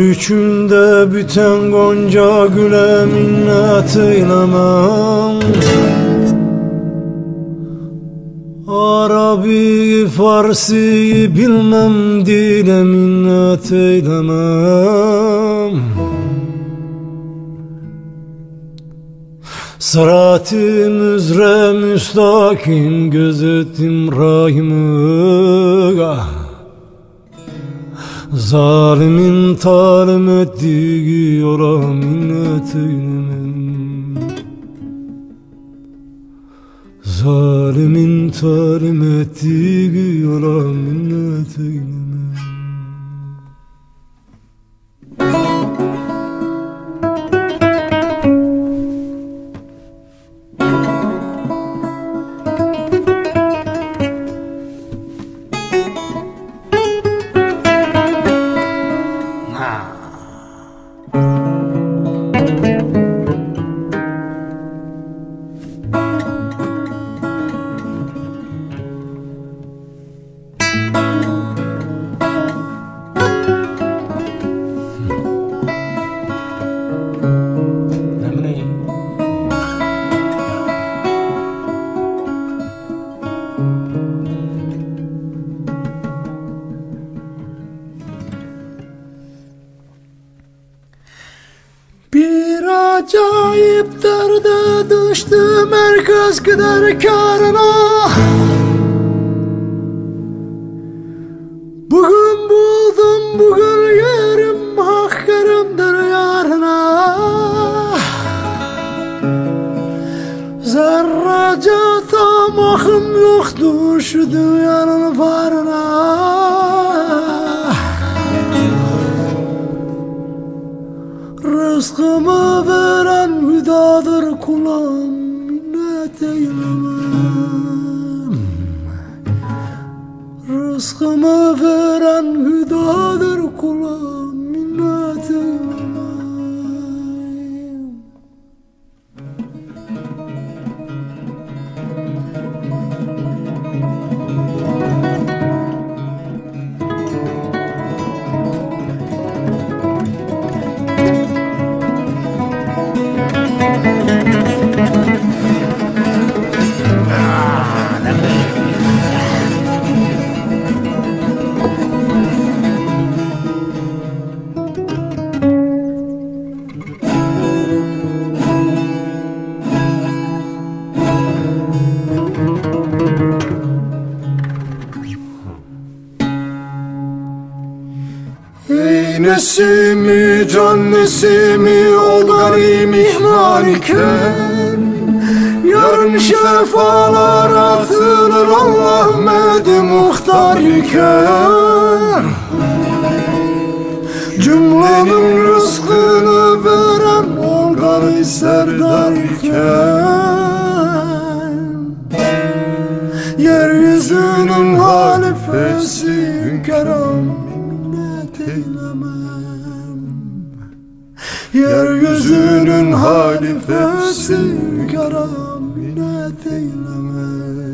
Üçünde biten gonca güle minnet eylemem Arabi Farsi bilmem dile minnet eylemem Sırat-ı müzre müstakim gözetim rahimı ah. Zalimin talim ettiği yola minnet eylemem Zalimin talim ettiği yola minnet eylemem derde düştüm herkes gider karına. Bugün buldum bugün yerim hak yerimdir yarına. Zerrece tamahım yoktu şu dünyanın varına Rızkımı veren hüdadır kulağım minnet eylemem. Rızkımı veren nesimi can nesimi ol garip ihmal iken? Yarın şefalar atılır Allah medi muhtar iken. Cümlenin rızkını veren ol garip serdar iken minnet eylemem Yeryüzünün halifesi hünkârım minnet eylemem